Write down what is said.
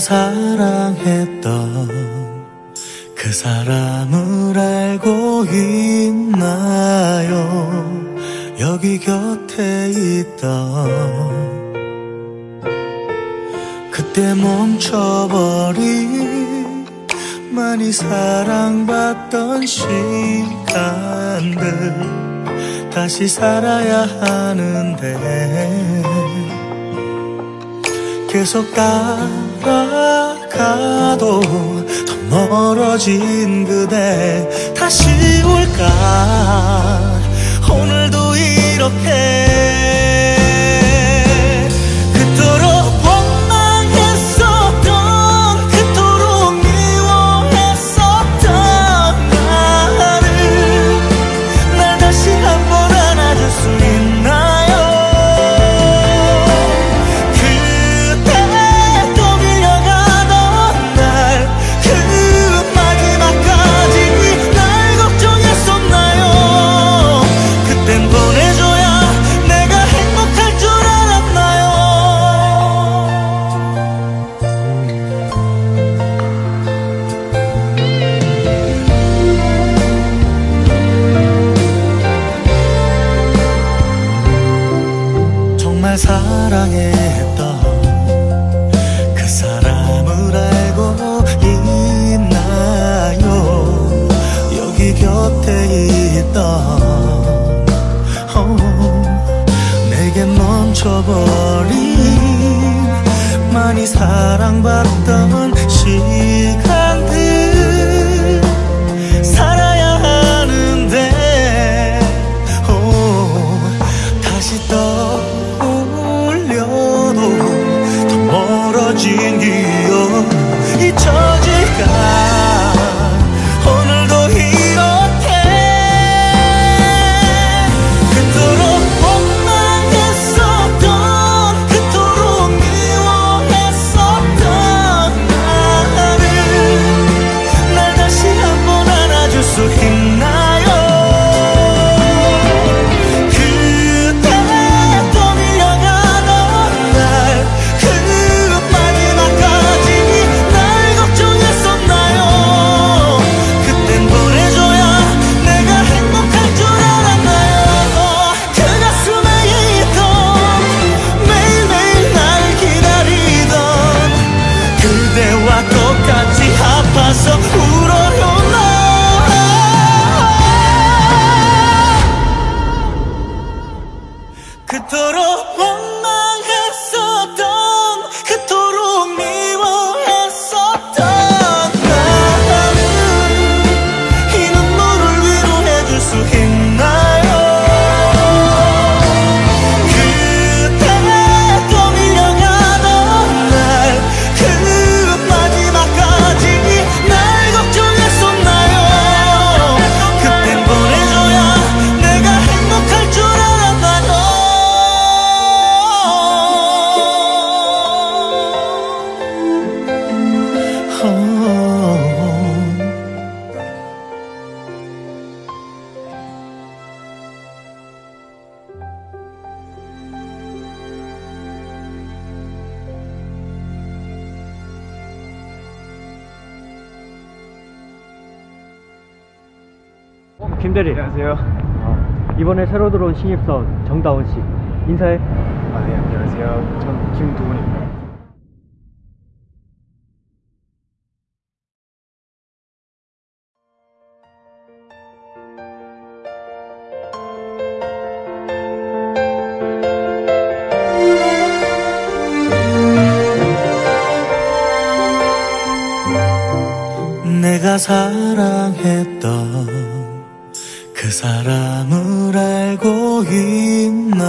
사랑했던 그 사람을 알고 있나요? 여기 곁에 있던 그때 멈춰버린 많이 사랑받던 시간들 다시 살아야 하는데 계속 따라가도 더 멀어진 그대 다시 올까? 오늘도 이렇게 정말 사랑했던 그 사람을 알고 있나요? 여기 곁에 있던 어, 내겐 멈춰버린 많이 사랑받던 시간 멀어진 기억 잊혀질까 김대리. 안녕하세요. 어, 이번에 새로 들어온 신입사원 정다원 씨. 인사해. 아, 네, 안녕하세요. 전 김도훈입니다. 내가 사랑했던 그 사람을 알고 있나요?